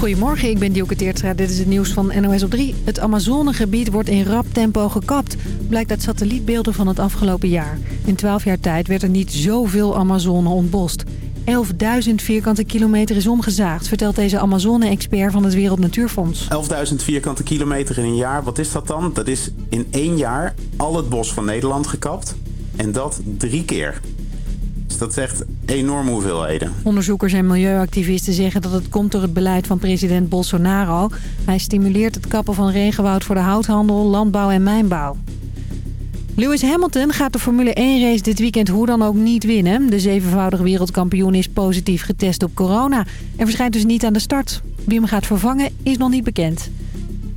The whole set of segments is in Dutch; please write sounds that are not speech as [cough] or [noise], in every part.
Goedemorgen, ik ben Dielke Teertstra. Dit is het nieuws van NOS op 3. Het Amazonegebied wordt in rap tempo gekapt. Blijkt uit satellietbeelden van het afgelopen jaar. In 12 jaar tijd werd er niet zoveel Amazone ontbost. 11.000 vierkante kilometer is omgezaagd, vertelt deze Amazone-expert van het Wereld Natuurfonds. 11.000 vierkante kilometer in een jaar, wat is dat dan? Dat is in één jaar al het bos van Nederland gekapt. En dat drie keer. Dat echt enorme hoeveelheden. Onderzoekers en milieuactivisten zeggen dat het komt door het beleid van president Bolsonaro. Hij stimuleert het kappen van regenwoud voor de houthandel, landbouw en mijnbouw. Lewis Hamilton gaat de Formule 1-race dit weekend hoe dan ook niet winnen. De zevenvoudige wereldkampioen is positief getest op corona en verschijnt dus niet aan de start. Wie hem gaat vervangen is nog niet bekend.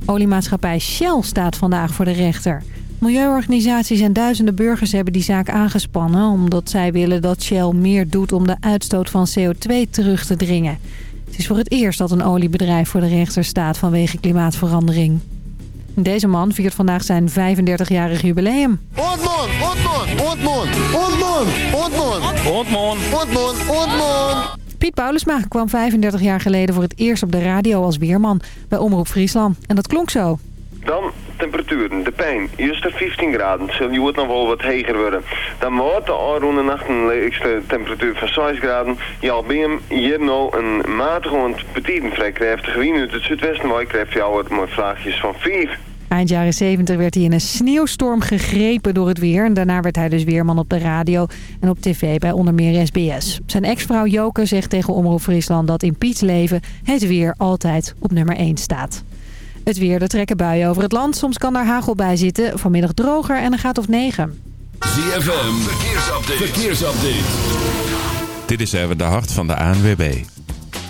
Oliemaatschappij Shell staat vandaag voor de rechter. Milieuorganisaties en duizenden burgers hebben die zaak aangespannen... omdat zij willen dat Shell meer doet om de uitstoot van CO2 terug te dringen. Het is voor het eerst dat een oliebedrijf voor de rechter staat vanwege klimaatverandering. Deze man viert vandaag zijn 35-jarig jubileum. Ontman, Ontman. Ontman, Ontman. Piet Paulusma kwam 35 jaar geleden voor het eerst op de radio als weerman bij Omroep Friesland. En dat klonk zo. Dan temperaturen, de pijn. Juist 15 graden. Zal je het nog wel wat heger worden. Dan wordt de aanroende nacht een leegste temperatuur van 6 graden. Je al ben je hier nou een matige en petite vrij krachtige wind uit het je krijgt jou wat mooie vlaagjes van 4. Eind jaren 70 werd hij in een sneeuwstorm gegrepen door het weer. En daarna werd hij dus weerman op de radio en op tv bij onder meer SBS. Zijn ex-vrouw Joke zegt tegen Omroep Friesland dat in Piets leven het weer altijd op nummer 1 staat. Het weer, er trekken buien over het land. Soms kan daar hagel bij zitten. Vanmiddag droger en een gaat of 9. ZFM, verkeersupdate. verkeersupdate. Dit is even de hart van de ANWB.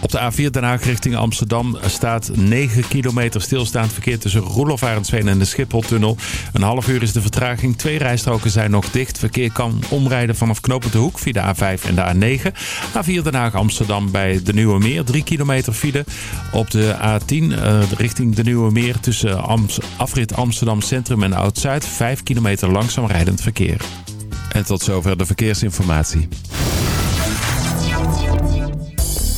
Op de A4 Den Haag richting Amsterdam staat 9 kilometer stilstaand verkeer tussen Roelof Arendsveen en de Schipholtunnel. Een half uur is de vertraging. Twee rijstroken zijn nog dicht. Verkeer kan omrijden vanaf Knopend de Hoek via de A5 en de A9. A4 Den Haag Amsterdam bij de Nieuwe Meer. 3 kilometer file. Op de A10 eh, richting de Nieuwe Meer tussen afrit Amsterdam Centrum en Oud-Zuid. 5 kilometer langzaam rijdend verkeer. En tot zover de verkeersinformatie.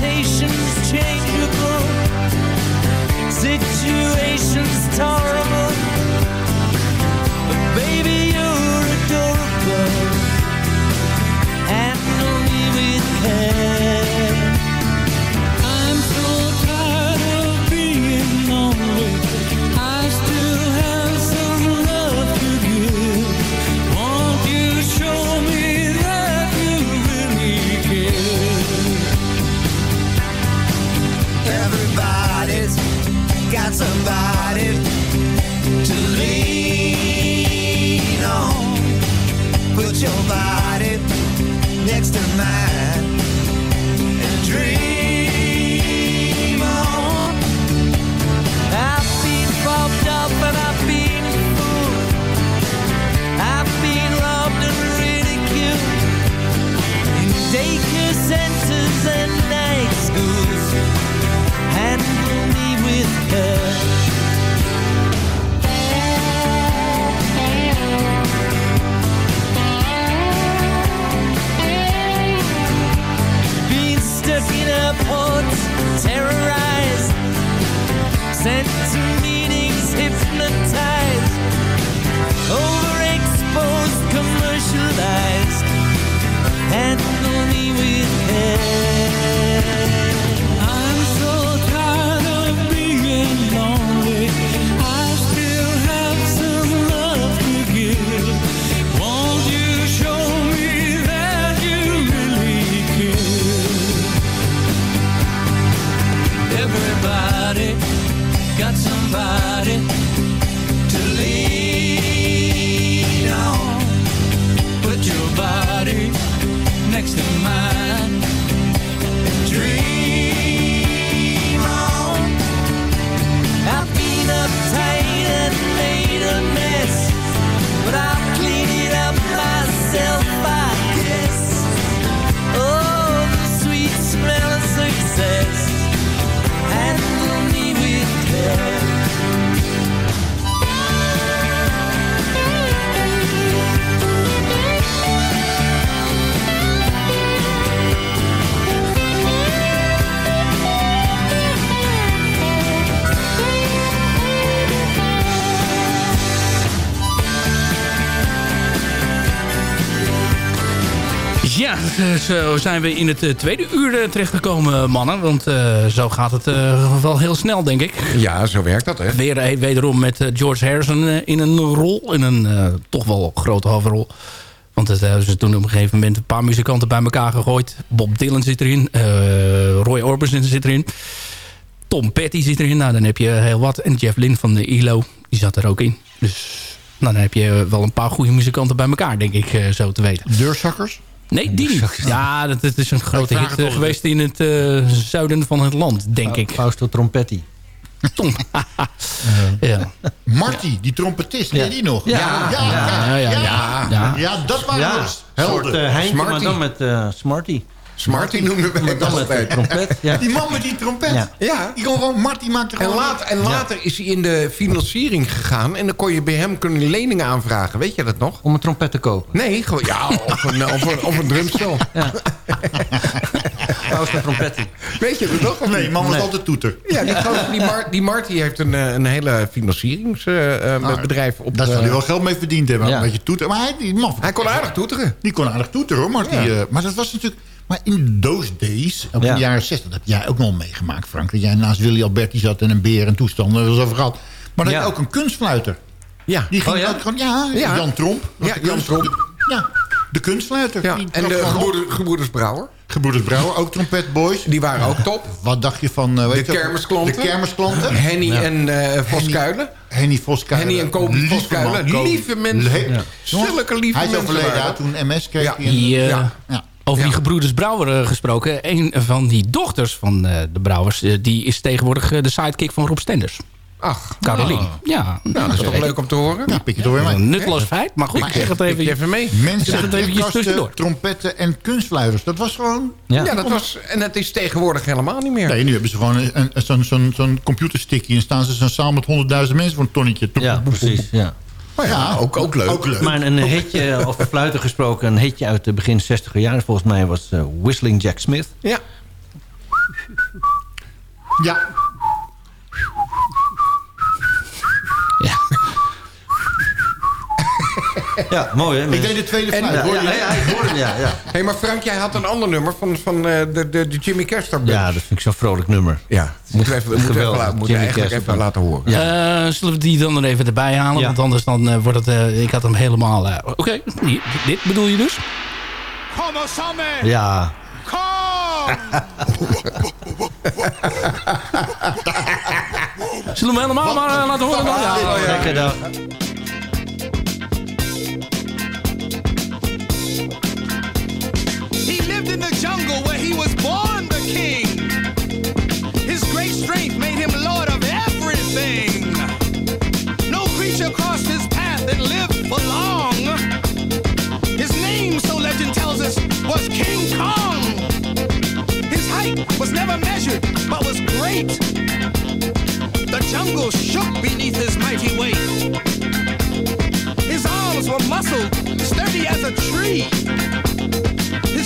expectations change. hordes terrorized, sent to meetings hypnotized, overexposed, commercialized. Eh, zo zijn we in het eh, tweede uur eh, terechtgekomen, mannen. Want eh, zo gaat het eh, wel heel snel, denk ik. Ja, zo werkt dat, hè? Weer eh, wederom met eh, George Harrison eh, in een rol. In een eh, toch wel grote hoofdrol. Want het hebben ze toen op een gegeven moment een paar muzikanten bij elkaar gegooid. Bob Dylan zit erin. eh, Roy Orbison zit erin. Tom Petty zit erin. Nou, dan heb je heel wat. En Jeff Lynne van de ILO, die zat er ook in. Dus nou, dan heb je wel een paar goede muzikanten bij elkaar, denk ik, eh, zo te weten. Deurzakkers? Nee, die niet. Ja, dat, dat is een grote hit eh, geweest in het eh, zuiden van het land, denk ik. Fausto Trompetti. Tom. [laughs] ja. Marty, die trompetist, ken je die nog? Ja. ja, Ja, ja, ja, ja, ja. ja. Ja, dat waren Ja, nog een soort uh, maar dan met eh, Smarty. Smarty noemden wij Maar dan dat met altijd. de trompet. Ja. Die man met die trompet. Ja. Ja. Die kon gewoon, Marty maakte En, gewoon... laat, en later is hij in de financiering gegaan. En dan kon je bij hem kunnen leningen aanvragen. Weet je dat nog? Om een trompet te kopen. Nee, gewoon, ja, of een, [laughs] of een, of een drumstel. Fausto Trompetti. Weet je dat nog? of Nee, man was Nee. altijd toeter. Ja, die, die, Mar die Marty heeft een, eh, een hele financieringsbedrijf op Daar zou hij wel geld mee verdiend hebben. Ja. Een beetje toeter. Maar hij, die man, Hij kon aardig toeteren. Die kon aardig toeteren hoor, Marty. Ja. eh, maar dat was natuurlijk... Maar in those days, ook Ja. in de jaren 60, dat heb jij ook nog meegemaakt, Frank. Dat jij naast Willy Alberti zat en een beer en toestanden. Daar was over gehad. Maar dat Ja. je ook een kunstfluiter. Ja. Die ging Oh, ja? ook gewoon... Ja, Ja. Jan Tromp. Ja, de Jan Tromp. Ja, de kunstfluiter. Ja. En de gebroeder- gebroeders Brouwer. Gebroeders Brouwer, ook trompetboys. Die waren ook top. Wat dacht je van... eh, weet De kermisklanten. De kermisklanten. Henny en eh Voskuilen. Henny Voskuilen. Henny en Kobe Lieve Voskuilen. Lieve mensen. Le- Ja. Zulke lieve Hij is mensen overleden, toen MS kreeg Ja. hij. een- Die, Ja. Over die gebroeders Brouwer eh, gesproken. Een van die dochters van eh, de Brouwers... eh, die is tegenwoordig de sidekick van Rob Stenders. Ach, Carolien. Ja, nou, dat is toch leuk om te horen. Ja, pik je door mee. Een nutteloos feit. Maar goed, Maar ik zeg het even. je even mee. Mensen, tussendoor. trompetten en kunstfluiters. Dat was gewoon... Ja. Ja, dat was, en het is tegenwoordig helemaal niet meer. Nee, nu hebben ze gewoon een- een- zo'n zo'n zo'n computerstickje... en staan ze zaal met honderdduizend mensen voor een tonnetje. Ja, precies. Ja. Maar ja, ook, ook leuk. Ook leuk. Maar een hitje, over fluiten gesproken, een hitje uit de begin 60 jaren volgens mij was eh, Whistling Jack Smith. Ja, Ja. [laughs] Ja, mooi hè? ik deed de tweede fluit. ja, hoor ja, je? ja, ik hoorde het, ja, ja. [laughs] Hé, maar Frank, jij had een ander nummer van, van eh, de, de, de Jimmy Kester ja, dat vind ik zo'n vrolijk nummer. Ja, moeten we, even, moeten we, even, moeten we eigenlijk laten horen. Ja. Eh, zullen we die dan er even erbij halen? Ja. Want anders dan, eh, wordt het... eh, ik had hem helemaal... eh, Oké, dit bedoel je dus? Ja, Zullen we hem helemaal maar, eh, laten horen? dan? Ja, lekker dag. Lived in the jungle where he was born the king. His great strength made him lord of everything. No creature crossed his path and lived for long. His name, so legend tells us, was King Kong. His height was never measured, but was great. The jungle shook beneath his mighty weight. His arms were muscled, sturdy as a tree.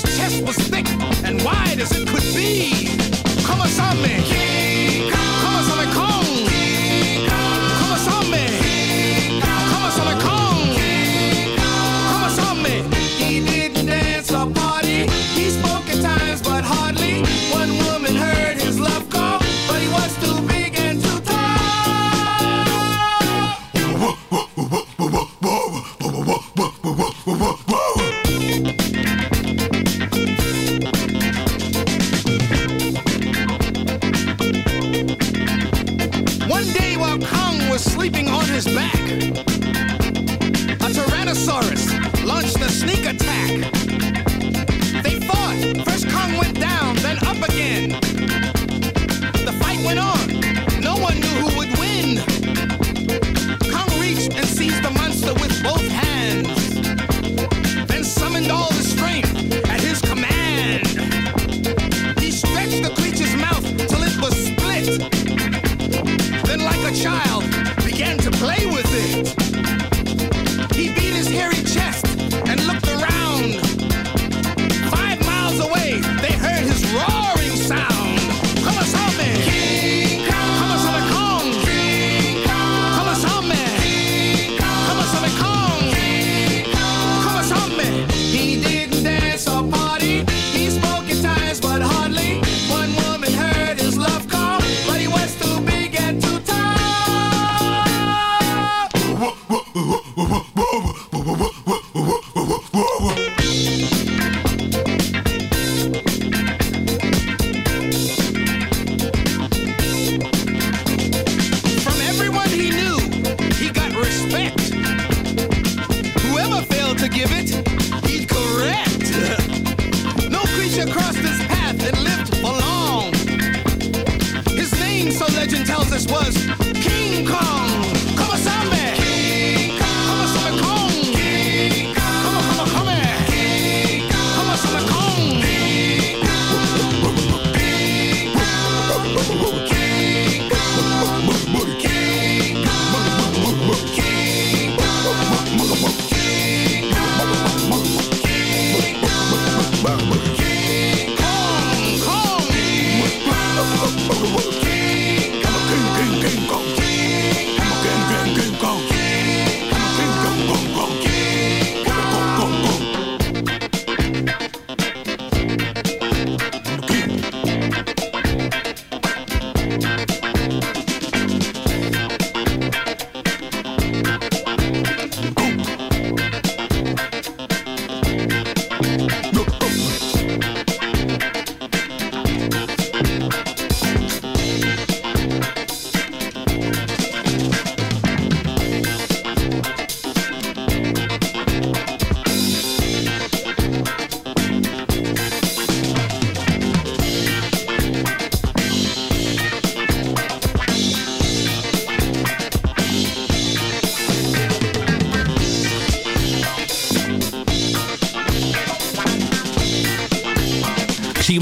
His chest was thick and wide as it could be. Come on. Come on, Kong.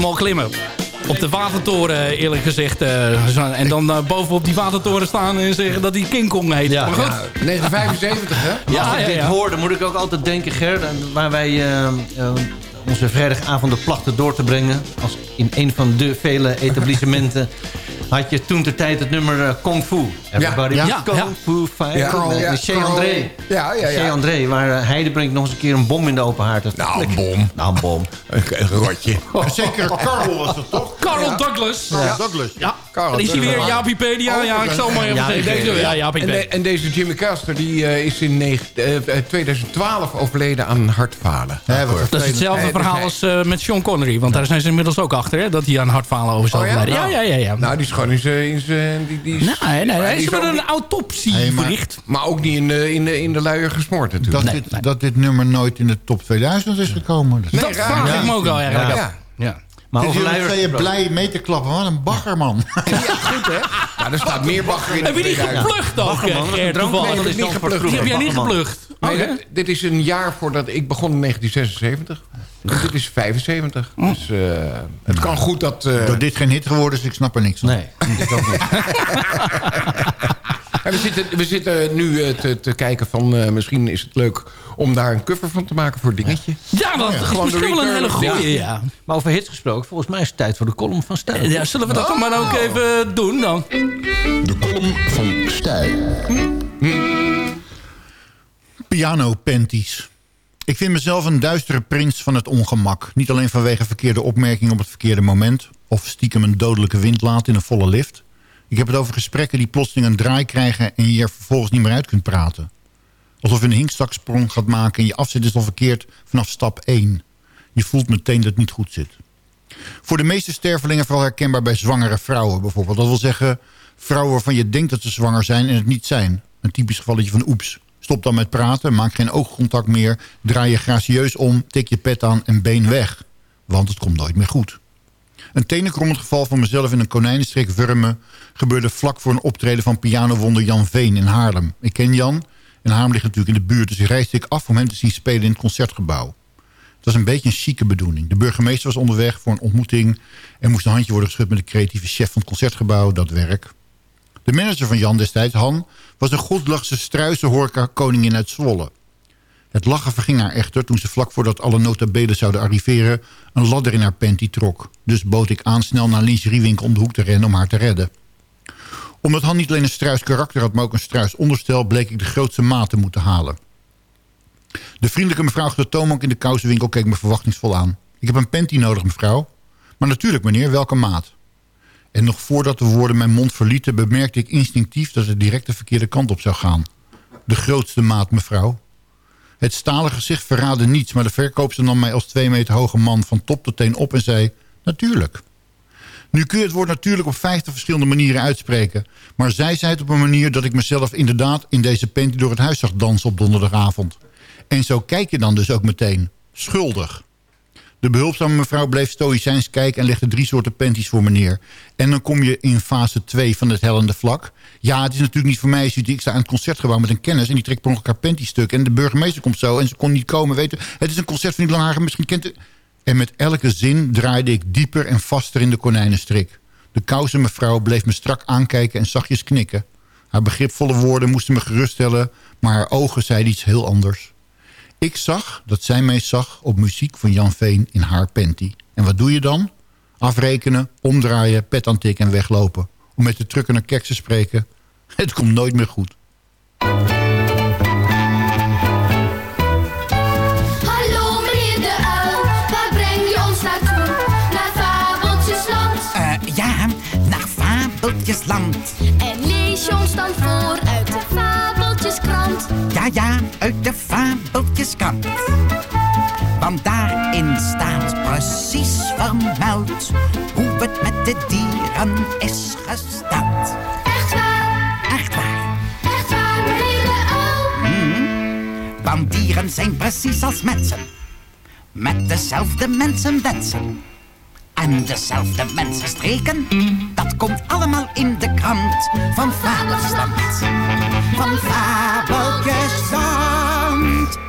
Klimmen. Op de watertoren, eerlijk gezegd. eh, en dan eh, bovenop die watertoren staan en zeggen dat hij King Kong heet. Ja. maar goed. Ja, 1975, hè? Ja, als Ja, ik ja, dit ja. hoor, dan moet ik ook altijd denken, Ger... en waar wij eh, eh, onze vrijdagavonden plachten door te brengen... als in een van de vele etablissementen... had je toen de tijd het nummer eh, Kung Fu. Everybody Ja, Kung ja. Fu fight. Ja, Met ja, Chez Carl. André. Ja, ja, ja. Chez André, waar eh, Heidebrink nog eens een keer een bom in de open haard. Nou, een bom. Nou, een bom. Een rotje. Zeker Carl was het toch? Carl Douglas. Carl Douglas. Ja. Is hij weer Douglas. Jaapiepedia. Ja, ik zal maar even zeggen. Deze, ja, Jaapie En, de- en deze Jimmy Custer die, eh, is in negen- eh, eh, 2012 overleden aan hartfalen. Ja, Dat is hetzelfde Nee, verhaal als eh, met Sean Connery. Want daar zijn ze inmiddels ook achter. Hè, dat hij aan hartfalen over zou Oh ja? overlijden. Ja, ja, ja. ja. Nou, die is gewoon in zijn... in zijn- die, die is- Nee, nee, hij is met een autopsie Hey, maar- verricht. Maar ook niet in de, in de, in de luier gesmoord natuurlijk. Dat, Nee, dit, nee. dat dit nummer nooit in de top 2000 is gekomen. Dat, Nee, dat raar, vraag ja. ik me ook wel eigenlijk. Maar luiers ben je blij mee te klappen. Wat een baggerman. [laughs] Ja, goed hè? Nou, er staat meer bagger in Heb je de die 2000. geplucht ook, Baggerman, Nee, dat is niet dan geplucht. Die heb jij niet geplucht? Nee, Oké. dit, is een jaar voordat ik begon in 1976. En dit is 75. Dus eh, het kan goed dat... eh, Dat dit geen hit geworden is, ik snap er niks van. Nee, ik ook niet. [laughs] en we, zitten, we zitten nu eh, te, te kijken van... eh, misschien is het leuk om daar een cover van te maken voor Dingetje. Ja, dat is Gewoon de misschien wel een hele goeie, ja. Maar over hits gesproken, volgens mij is het tijd voor de column van Stijl. Ja, zullen we dat dan maar ook even doen dan? De column van Stijl. Piano panties. Ik vind mezelf een duistere prins van het ongemak. Niet alleen vanwege verkeerde opmerkingen op het verkeerde moment... of stiekem een dodelijke wind laat in een volle lift. Ik heb het over gesprekken die plotseling een draai krijgen... en je er vervolgens niet meer uit kunt praten. Alsof je een hinkstaksprong gaat maken... en je afzet is al verkeerd vanaf stap 1. Je voelt meteen dat het niet goed zit. Voor de meeste stervelingen vooral herkenbaar bij zwangere vrouwen bijvoorbeeld. Dat wil zeggen Vrouwen waarvan je denkt dat ze zwanger zijn en het niet zijn. Een typisch gevalletje van oeps. Stop dan met praten, maak geen oogcontact meer... draai je gracieus om, tik je pet aan en been weg. Want het komt nooit meer goed. Een tenenkrommend geval van mezelf in een konijnenstreek Wurmen... gebeurde vlak voor een optreden van pianowonder Jan Veen in Haarlem. Ik ken Jan en Haarlem ligt natuurlijk in de buurt... dus reisde ik af om hem te zien spelen in het Concertgebouw. Het was een beetje een chique bedoeling. De burgemeester was onderweg voor een ontmoeting... en moest een handje worden geschud met de creatieve chef van het Concertgebouw, dat werk. De manager van Jan destijds, Han, was een godlachse struise horeca koningin uit Zwolle. Het lachen verging haar echter toen ze vlak voordat alle notabelen zouden arriveren... een ladder in haar panty trok. Dus bood ik aan snel naar een lingeriewinkel om de hoek te rennen om haar te redden. Omdat Han niet alleen een struis karakter had, maar ook een struis onderstel... bleek ik de grootste maat te moeten halen. De vriendelijke mevrouw de toonbank in de kousenwinkel keek me verwachtingsvol aan. Ik heb een panty nodig, mevrouw. Maar natuurlijk, meneer, welke maat? En nog voordat de woorden mijn mond verlieten... bemerkte ik instinctief dat het direct de verkeerde kant op zou gaan. De grootste maat, mevrouw. Het stalen gezicht verraadde niets... maar de verkoopster nam mij als twee meter hoge man van top tot teen op en zei... Natuurlijk. Nu kun je het woord natuurlijk op vijftig verschillende manieren uitspreken... maar zij zei het op een manier dat ik mezelf inderdaad... in deze panty door het huis zag dansen op donderdagavond. En zo kijk je dan dus ook meteen. Schuldig. De behulpzame mevrouw bleef stoïcijns kijken en legde drie soorten panties voor me neer. En dan kom je in fase 2 van het hellende vlak. Ja, het is natuurlijk niet voor mij. Ik sta aan het concertgebouw met een kennis en die trekt per ongeluk haar stuk. En de burgemeester komt zo en ze kon niet komen. Weten. Het is een concert van die Langhagen, misschien kent u... En met elke zin draaide ik dieper en vaster in de konijnenstrik. De kouze mevrouw bleef me strak aankijken en zachtjes knikken. Haar begripvolle woorden moesten me geruststellen, maar haar ogen zeiden iets heel anders. Ik zag dat zij mij zag op muziek van Jan Veen in haar panty. En wat doe je dan? Afrekenen, omdraaien, pet en weglopen. Om met de trucken naar keks te spreken. [laughs] Het komt nooit meer goed. En lees je ons dan voor uit de Fabeltjeskrant? Ja, ja, uit de Fabeltjeskrant. Want daarin staat precies vermeld hoe het met de dieren is gesteld. Echt waar? Echt waar. Echt waar, de uil? Mhm. Want dieren zijn precies als mensen. Met dezelfde mensenwensen. En dezelfde mensenstreken. Dat komt allemaal in de krant van Fabeltjesland. Van Fabeltjesland. Ik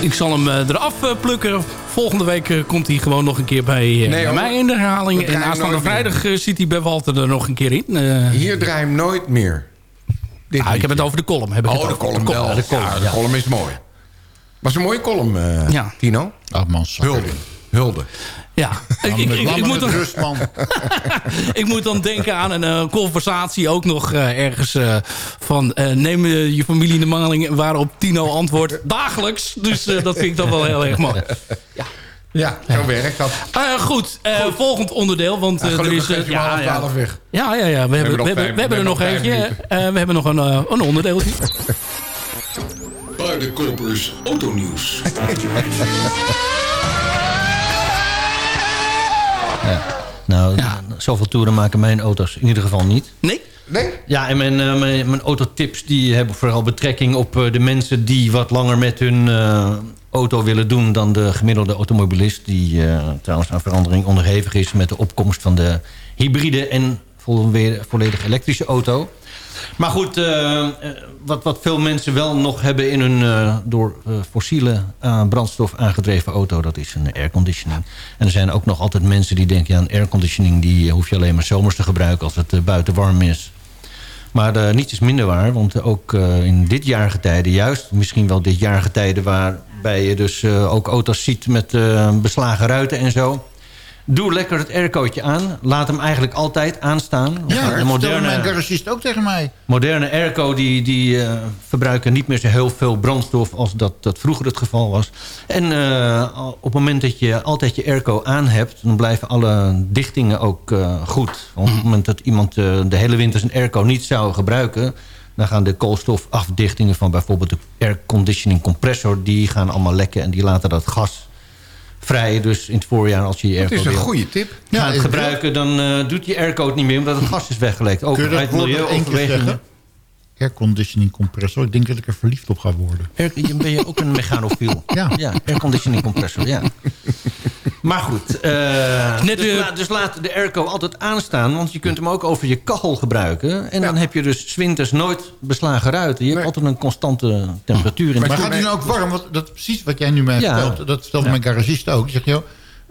Ik zal hem eh, eraf eh, plukken. Volgende week eh, komt hij gewoon nog een keer bij, eh, Nee, bij hoor. mij in de herhaling. En aanstaande meer. vrijdag eh, zit hij bij Walter er nog een keer in. Eh, Hier draai hem nooit meer. Dit ah, ik heb het over de column. Heb ik Oh, het de over. column wel. Ja, de column, Ja, de column is mooi. Was een mooie column, eh, Ja. Tino. Oh man, Hulde. Hulde. Ja, ik, ik, ik, ik moet dan, rust, man. [laughs] ik moet dan denken aan een eh, conversatie ook nog eh, ergens eh, van... eh, neem je familie in de maling waarop Tino antwoordt dagelijks. Dus eh, dat vind ik dan wel heel erg mooi. Ja, zo werkt dat. Eh, goed, eh, volgend onderdeel. Want Ja, eh, er is... half twaalf weg. Ja, ja, ja. We, hebben, we, hebben, we hebben er we nog eentje. Eh, we hebben nog een, een onderdeeltje. Paardenkopers Autonieuws. [laughs] Nou, zoveel toeren maken mijn auto's in ieder geval niet. Nee? Nee? Ja, en mijn, eh, mijn, mijn autotips die hebben vooral betrekking op eh, de mensen... die wat langer met hun eh, auto willen doen dan de gemiddelde automobilist... die eh, trouwens aan verandering onderhevig is... met de opkomst van de hybride en volle- volledig elektrische auto. Maar goed, eh, eh, wat, wat veel mensen wel nog hebben in hun eh, door fossiele brandstof aangedreven auto... dat is een airconditioning. En er zijn ook nog altijd mensen die denken... ja, airconditioning die hoef je alleen maar zomers te gebruiken... als het buiten warm is. Maar niets is minder waar, want ook in dit jarige tijden... juist misschien wel dit jarige tijden... waarbij je dus ook auto's ziet met beslagen ruiten en zo... Doe lekker het aircootje aan. Laat hem eigenlijk altijd aanstaan. Ja, de moderne, mijn garagist ook tegen mij. moderne airco die, die eh, verbruiken niet meer zo heel veel brandstof... als dat, dat vroeger het geval was. En eh, op het moment dat je altijd je airco aan hebt... dan blijven alle dichtingen ook eh, goed. Want op het moment dat iemand de hele winter zijn airco niet zou gebruiken... dan gaan de koolstofafdichtingen van bijvoorbeeld de airconditioning compressor... die gaan allemaal lekken en die laten dat gas vrij. Dus in het voorjaar als je je Dat airco is een goede tip. Ja, gaat het gebruiken... dan eh, doet je airco het niet meer omdat het gas is weggelekt. Ook dat uit woord nog één keer milieuoverwegingen. zeggen? Airconditioning compressor. Ik denk dat ik er verliefd op ga worden. Air, ben je ook een mechanofiel? [laughs] Ja. ja airconditioning compressor, ja. Maar goed, eh, Net dus, la- dus laat de airco altijd aanstaan... want je kunt hem ook over je kachel gebruiken. En dan heb je dus 's winters nooit beslagen ruiten. Je hebt altijd een constante temperatuur. In Maar de gaat hij nou ook warm? Want dat is precies wat jij nu mij Ja. vertelt. Dat vertelde Ja. mijn garagist ook. Die zegt, joh,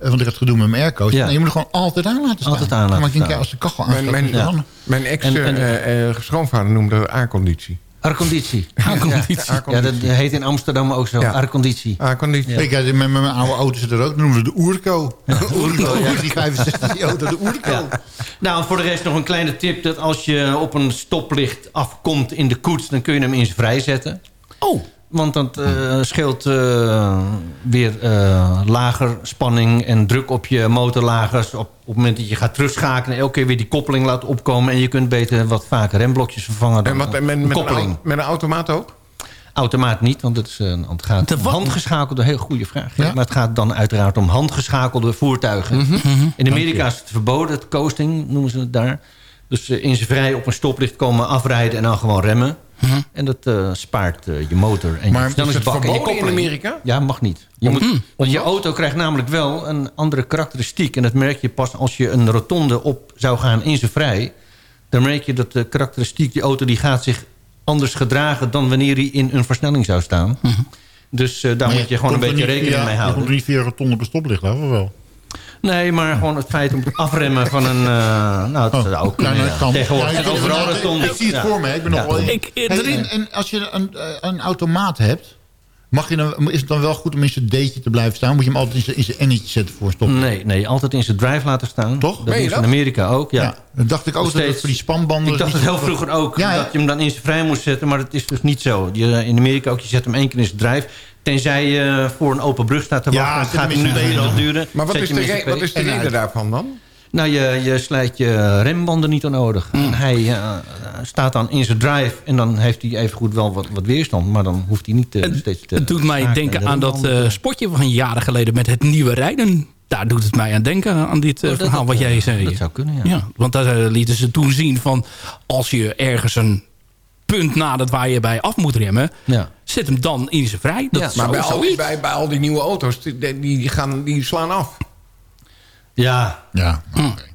want ik had het gedoe met mijn airco. Ja. Nee, je moet er gewoon altijd aan laten staan. Altijd aan laten maar ik denk, staan. als de kachel Mijn, aanstaat, mijn, mijn ex En- en- eh, eh, schoonvader noemde dat airconditie. Airconditie. [laughs] Airconditie. Ja, ja, dat heet in Amsterdam ook zo. Ja. Airconditie. Airconditie. Ik had met met mijn oude auto's er ook. Dan noemden we de Oerco. Oerco, ja. Die 65 die auto, de Oerco. Ja. Nou, voor de rest nog een kleine tip. Dat als je op een stoplicht afkomt in de koets... dan kun je hem eens vrijzetten. Oh. Want dat eh, scheelt eh, weer eh, lager spanning en druk op je motorlagers. Op, op het moment dat je gaat terugschakelen... elke keer weer die koppeling laat opkomen... en je kunt beter wat vaker remblokjes vervangen dan En wat, met, met, een, koppeling. met een automaat ook? Automaat niet, want het, is, een het gaat om wat? handgeschakelde... Heel goede vraag. Ja. Maar het gaat dan uiteraard om handgeschakelde voertuigen. Mhm. In Amerika is het verboden, het coasting noemen ze het daar. Dus in zijn vrij op een stoplicht komen afrijden en dan gewoon remmen. En dat eh, spaart eh, je motor en Maar je Is het snelheidsbak en je verboden in. Amerika? Ja, mag niet. Je moet, want je auto krijgt namelijk wel een andere karakteristiek. En dat merk je pas als je een rotonde op zou gaan in zijn vrij. Dan merk je dat de karakteristiek, die auto die gaat zich anders gedragen... dan wanneer hij in een versnelling zou staan. Dus eh, daar Maar moet je gewoon een komt beetje rekening via- mee Je houden. komt er niet via rotonde op een stoplicht af, of wel? Nee, maar gewoon het feit om het afremmen van een... eh, nou, dat zou ook kunnen, Nou, dat kan. Tegenwoordig Ja, ik, overal zie het Ja. voor me. Ik ben nog Ja. wel... Ik- Hey, erin- en, en als je een, eh, een automaat hebt... Mag je dan, is het dan wel goed om in zijn D'tje te blijven staan? Moet je hem altijd in zijn, in zijn N'tje zetten voor een stoplicht? Nee, nee, altijd in zijn drive laten staan. Toch? Dat ze in dat? Amerika ook, ja. Ja, dan dacht ik ook dat voor die spanbanden... Ik dacht het heel vroeger ook, Ja, ja. dat je hem dan in zijn vrij moest zetten. Maar dat is dus niet zo. Je, in Amerika ook, je zet hem één keer in zijn drive. Tenzij je voor een open brug staat te Ja, wachten. het zet gaat een minuut duren. Maar wat is de, wat is de en reden daarvan dan? Nou, je, je slijt je rembanden niet onnodig. En hij eh, staat dan in zijn drive. En dan heeft hij evengoed wel wat, wat weerstand. Maar dan hoeft hij niet eh, steeds te... Het doet mij denken De aan dat eh, spotje van jaren geleden met het nieuwe rijden. Daar doet het mij aan denken, aan dit Oh, dat- verhaal dat, wat jij zei. Dat zou kunnen, ja. Ja, want daar lieten ze toen zien van... als je ergens een punt nadert waar je bij af moet remmen... Ja. zet hem dan in zijn vrij. Dat Ja, is Maar bij al, die, bij, bij al die nieuwe auto's, die, die, gaan, die slaan af. Ja, Ja,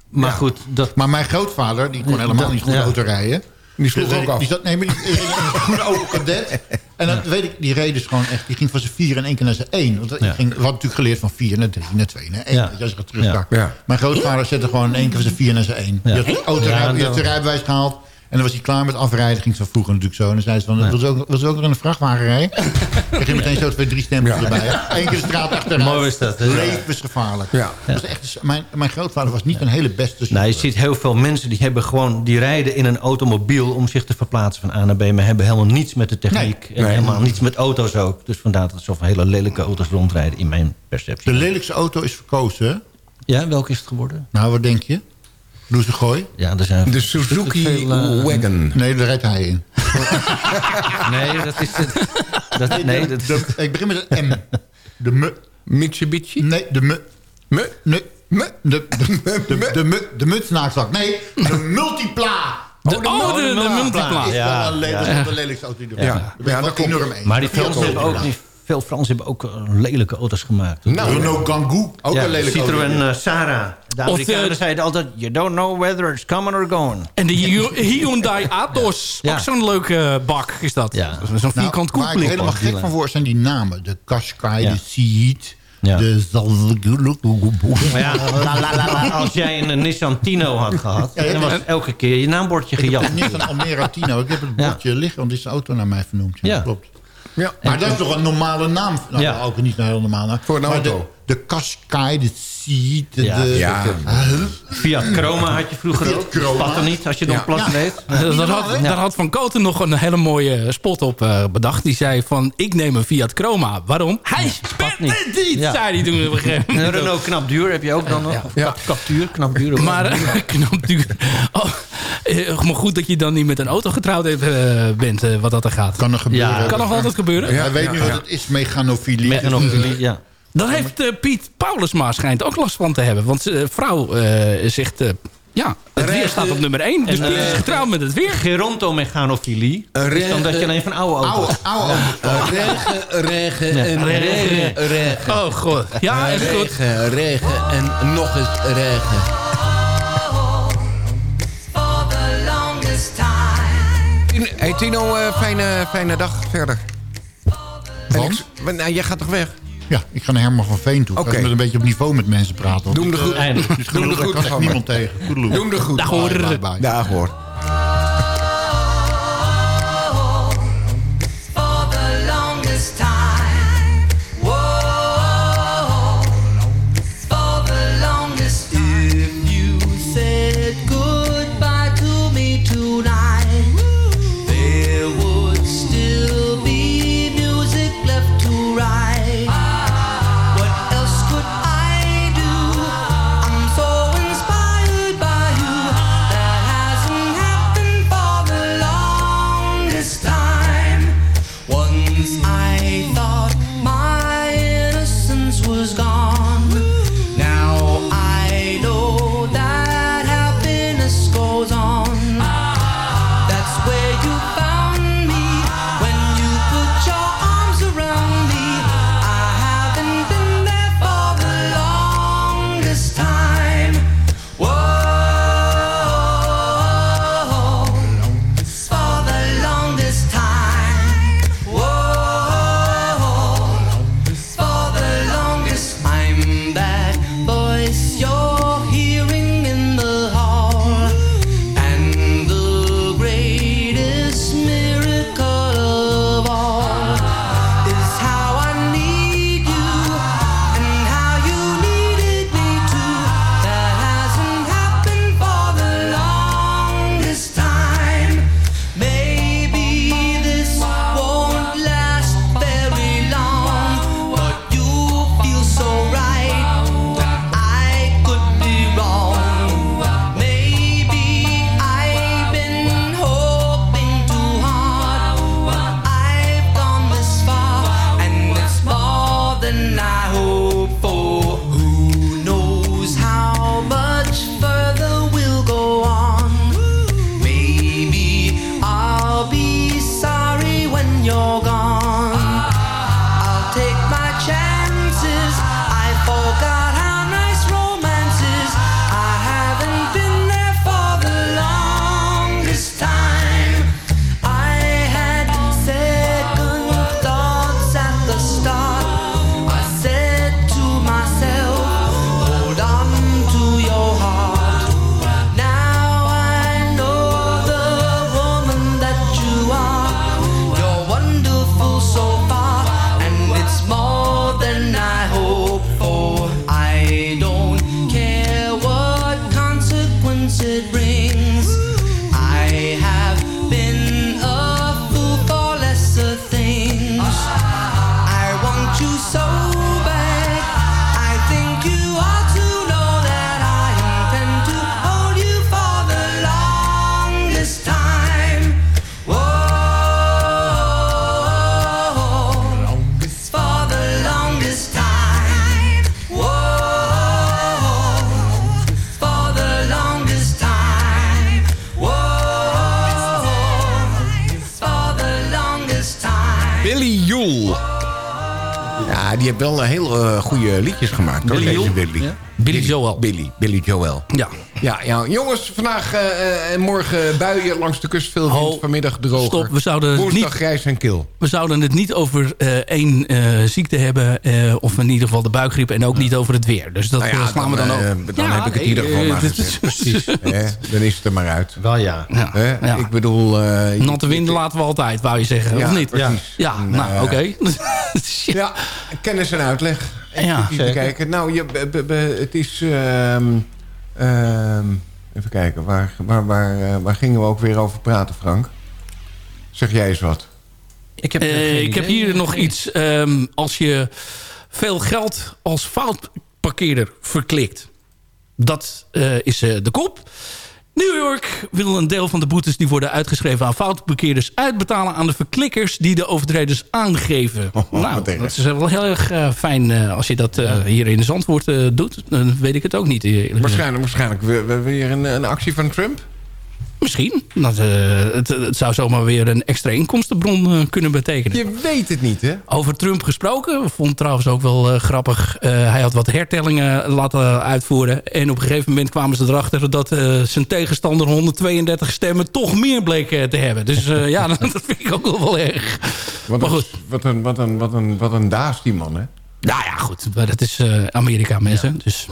maar goed, dat... Maar mijn grootvader, die kon helemaal Dat- niet goed ja. auto rijden. Die sloeg Dat ook ik. af. Die zat, nee, maar die, een Kadett. En dan weet ik, die reed dus gewoon echt... Die ging van zijn vier in één keer naar zijn één. Want Ja. ik ging, we hadden natuurlijk geleerd van vier naar drie, naar twee, naar één. Ja. Als gaat terugzakken. Ja. Ja. Mijn grootvader zette gewoon in één keer van zijn vier naar zijn één. Ja. Die had de auto, Ja, die had de dat- rijbewijs gehaald. En dan was hij klaar met afrijden. Ging zo vroeger natuurlijk zo. En dan zei ze van, ze ook, ze ook nog in een vrachtwagen rijden? Dan [laughs] ging meteen zo twee, drie stempels erbij. Eén keer de straat [laughs] achteruit. Mooi is dat? Levensgevaarlijk. Ja. Dat was echt, mijn, mijn grootvader was niet een hele beste. Nou, je ziet heel veel mensen die hebben gewoon die rijden in een automobiel om zich te verplaatsen van A naar B, maar hebben helemaal niets met de techniek en Nee. helemaal niets met auto's ook. Dus vandaar dat er hele lelijke auto's rondrijden in mijn perceptie. De lelijkste auto is verkozen. Ja, welke is het geworden? Nou, wat denk je? Doe ze gooi? Ja, er zijn De Suzuki veel, eh, Wagon. Nee, daar rijdt hij in. [laughs] Nee, dat is het. Dat, nee, dat, De, ik begin met een M. De me. Mitsubishi? Nee, de me. Me? Nee. Me? [laughs] De, de, de, de, de, mu- de mutsnaakzak. Nee, de [laughs] multipla. De, oh, de, de, multipla. multipla. Is Ja, wel een lelijkste, ja. de lelijkste auto die er Ja. is. Ja, Ja, dat dat één. maar die Fransen hebben ook, die, veel Fransen hebben ook eh, lelijke auto's gemaakt. Nou, Renault Kangoo, ook ja, een lelijke Citroën auto. eh, Sarah. De Of, Amerikanen eh, zeiden altijd... You don't know whether it's coming or going. En de Hy- Hyundai [laughs] Atos. Ja. Ook zo'n leuke bak is dat. Ja. Zo'n Nou, vierkant waar ik helemaal gek van word zijn die namen. De Qashqai, Ja. de Seat, Ja. de... Maar ja, la, la, la, la, als jij een Nissan Tino had gehad... Ja, dan was elke keer je naambordje Ik heb gejat. een Nissan Almera Tino. Ik heb het Ja. bordje liggen, want die is de auto naar mij vernoemd. Ja, klopt. Ja. Maar dat is toch een normale naam? Nou, Ja. ook niet een heel normale naam. Voor een Maar auto. De, de Qashqai, de Seat, de... Ja. de Ja. Fiat Chroma had je vroeger Fiat ook. Spatte niet als je dan plat. Eh, Daar had, daar had Van Koten nog een hele mooie spot op eh, bedacht. Die zei van, ik neem een Fiat Chroma. Waarom? Hij spat niet. het niet, Ja. zei hij toen op een gegeven Een moment. Renault knap duur heb je ook dan nog. Ja. Captuur, knap duur. ook. Maar eh, [laughs] knap duur. Oh, eh, maar goed dat je dan niet met een auto getrouwd hebt, eh, bent, eh, wat dat er gaat. Kan er gebeuren. Ja. Kan nog altijd gebeuren. Ja. Hij weet nu wat het is, meganofilie. Met een ofilie, ja. Dan heeft eh, Piet Paulusma schijnt ook last van te hebben. Want zijn vrouw eh, zegt... eh, ja, het weer staat op nummer 1. Dus En, Piet is eh, getrouwd met het weer. Gerontomechanofilie. Een is dan dat je alleen van oude auto's Oude, oude Regen, regen Ja. en Regen. regen. Oh god. Ja, is goed. Regen, regen en nog eens regen. For the longest time. Hey Tino, eh, fijne, fijne dag verder. Ik- nou, jij gaat toch weg? Ja, ik ga naar Herman van Veen toe. Ik Oké. ga met een beetje op niveau met mensen praten. want Doe hem de ik, goed. Doe hem goed me. niemand tegen. Toedeloe. Doe hem de goed. Dag hoor. Dag hoor. Heeft wel heel eh, goede liedjes gemaakt. hoor, Billy deze Joel? Billy. Ja. Billy Joel. Billy, Billy Joel. Ja. Ja, ja, jongens, vandaag eh, eh, en morgen buien langs de kust. Veel wind, vanmiddag droger. Stop, we zouden Woensdag niet- grijs en kil. We zouden het niet over eh, één eh, ziekte hebben. eh, of in ieder geval de buikgriep. En ook niet over het weer. Dus dat Nou ja, slaan we dan dan, ook. eh, dan heb ik het in ieder geval maar dit gezegd. is- Precies. Hè, dan is het er maar uit. Wel ja. Ja. Hè? Ja. Ik bedoel... eh, Natte winden laten we altijd, wou je zeggen. Ja, of niet? precies. Ja, nou oké. [laughs] Ja, kennis en uitleg. Ja, Even kijken. Nou, je, be- be- be- het is... ehm, even kijken, waar, waar, waar, eh, waar gingen we ook weer over praten, Frank? Zeg jij eens wat. Ik heb, Eh, ik heb hier nog iets. ehm, als je veel geld als foutparkeerder verklikt. Dat eh, is eh, de kop. New York wil een deel van de boetes die worden uitgeschreven aan foutparkeerders uitbetalen aan de verklikkers die de overtreders aangeven. nou, wat erg. dat is wel heel erg eh, fijn eh, als je dat eh, hier in Zandvoort eh, doet. Dan weet ik het ook niet. Waarschijnlijk, waarschijnlijk weer- weer een, een actie van Trump. Misschien. Dat, eh, het, het zou zomaar weer een extra inkomstenbron eh, kunnen betekenen. Je weet het niet, hè? Over Trump gesproken. Vond het trouwens ook wel eh, grappig. Hij had wat hertellingen laten uitvoeren. En op een gegeven moment kwamen ze erachter... dat zijn tegenstander 132 stemmen toch meer bleek te hebben. Dus ja, [laughs] dat vind ik ook wel, wel erg. Wat een, wat, een, wat, een, wat, een, wat een daas, die man, hè? Nou ja, goed. Maar dat is Amerika, mensen. Dus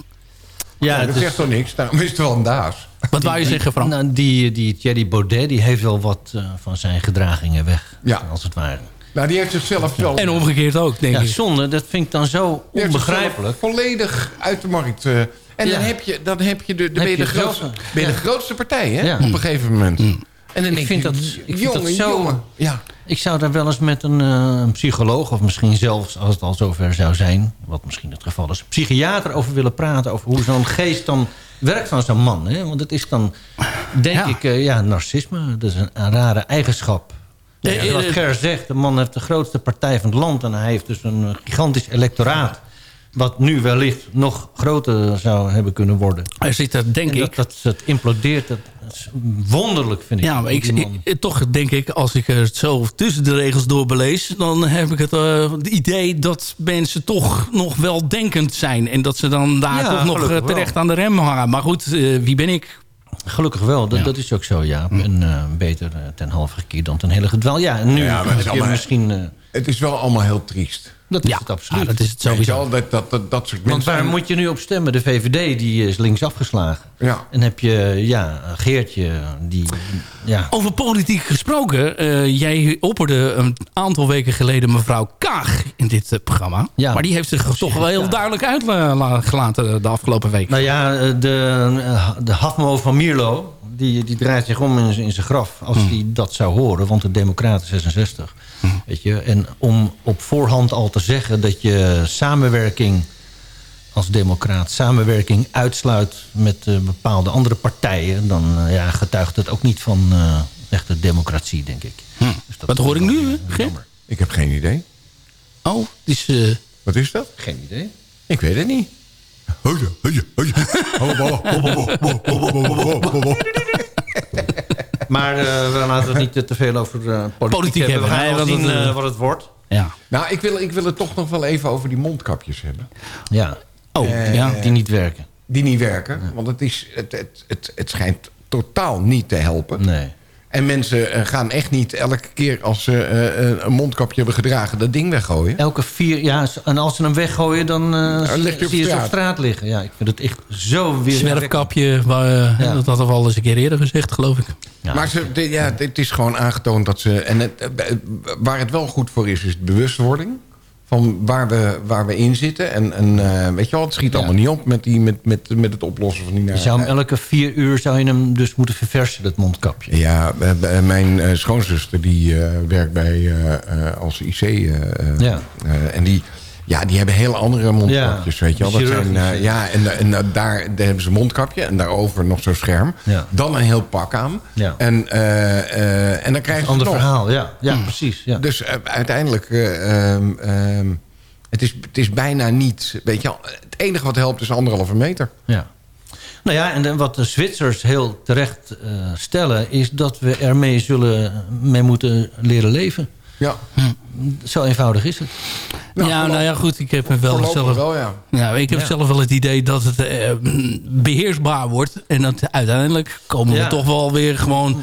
Ja, dat is- zegt toch niks? Daarom is het wel een daas. wat wou je zeggen, Frank? Nou, die, die Thierry Baudet die heeft wel wat eh, van zijn gedragingen weg. Ja. Als het ware. Nou, die heeft zichzelf wel... En omgekeerd ook, denk Ja, ik. zonde, dat vind ik dan zo die onbegrijpelijk. volledig uit de markt. eh, en Ja. dan heb je, dan heb je de, de, Heb ben je de, grootste, ben je de grootste partij, hè? Ja. Op een gegeven moment. En dan Ik denk vind dat, ik vind jongen, dat zo... jongen. Ja. Ik zou daar wel eens met een, eh, een psycholoog... of misschien zelfs, als het al zover zou zijn... wat misschien het geval is... psychiater over willen praten... over hoe zo'n geest dan werkt van zo'n man. Hè? Want het is dan, denk Ja. ik, eh, ja, narcisme. Dat is een, een rare eigenschap. Eh, Ja, eh, wat Ger zegt, de man heeft de grootste partij van het land... en hij heeft dus een eh, gigantisch electoraat... wat nu wellicht nog groter zou hebben kunnen worden. Hij zit er, denk En ik... dat, dat het implodeert, dat wonderlijk, vind ik. Ja, maar ik, toch denk ik, als ik het zo tussen de regels doorbelees... dan heb ik het, eh, het idee dat mensen toch nog wel denkend zijn. En dat ze dan daar Ja, toch nog eh, terecht wel. aan de rem hangen. Maar goed, eh, wie ben ik? Gelukkig wel, dat, Ja. dat is ook zo, ja. En eh, beter ten halve gekeerd dan ten hele gedwaal. Ja, en nu Ja, maar het heb is je allemaal- misschien... eh, Het is wel allemaal heel triest. Dat is Ja, het absoluut. ja, dat is het sowieso. dat, dat, dat, dat soort Want waar moet je nu op stemmen? De VVD die is links afgeslagen. Ja. En heb je, ja, Geertje, die... Ja, Over politiek gesproken. eh, jij opperde een aantal weken geleden mevrouw Kaag in dit eh, programma. Ja. Maar die heeft zich toch wel heel duidelijk uitgelaten de afgelopen week. Nou ja, eh, de, eh, de Hafmo van Mierlo... Die, die draait zich om in, in zijn graf als hij dat zou horen. Want de Democraten 66. Weet je? En om op voorhand al te zeggen dat je samenwerking als democraat... samenwerking uitsluit met eh, bepaalde andere partijen... dan eh, ja, getuigt het ook niet van eh, echte democratie, denk ik. Dus dat Wat hoor ik nu, hè, Ger? jammer. Ik heb geen idee. Oh, het is... eh, Wat is dat? Geen idee. Ik weet het niet. Maar eh, we laten het niet te veel over eh, politiek, Politiek hebben. We gaan wel zien eh, eh, wat het wordt. ja. Nou, ik wil, ik wil het toch nog wel even over die mondkapjes hebben. Ja, Oh, Eh, ja. die niet werken. Die niet werken. Want het, is, het, het, het, het schijnt totaal niet te helpen. Nee. En mensen eh, gaan echt niet elke keer als ze eh, eh, een mondkapje hebben gedragen... dat ding weggooien. Elke vier, ja, en als ze hem weggooien, dan eh, ligt hij op zie je ze op straat. liggen. Ja, ik vind het echt zo weer. Zwerfkapje, waar, Ja. dat hadden we al eens een keer eerder gezegd, geloof ik. Ja. Maar ze, de- ja, het is gewoon aangetoond dat ze... En het, waar het wel goed voor is, is bewustwording. Van waar we, waar we in zitten. En, en eh, weet je wel, het schiet Ja. allemaal niet op met, die, met, met, met het oplossen van die... Je zou hem elke vier uur zou je hem dus moeten verversen, dat mondkapje. Ja, eh, mijn eh, schoonzuster die werkt bij als IC. Ja. en die, ja, die hebben heel andere mondkapjes, Ja, weet je wel. Dat zijn, eh, ja, en, en eh, daar, daar hebben ze een mondkapje en daarover nog zo'n scherm. Ja. Dan een heel pak aan. Ja. En, eh, eh, en dan krijgen ze Ander het nog. verhaal, ja. Ja, precies. Ja. Dus eh, uiteindelijk, eh, ehm, ehm, het, is, het is bijna niet... Weet je, wel, het enige wat helpt is anderhalve meter. Ja. Nou ja, en wat de Zwitsers heel terecht eh, stellen... is dat we ermee zullen mee moeten leren leven. Ja. Zo eenvoudig is het. Ja, nou ja, goed. Ik heb wel Voorlopig zelf... wel, ja. Ja, ik heb Ja. zelf wel het idee dat het eh, beheersbaar wordt. En dat uiteindelijk komen Ja. we toch wel weer gewoon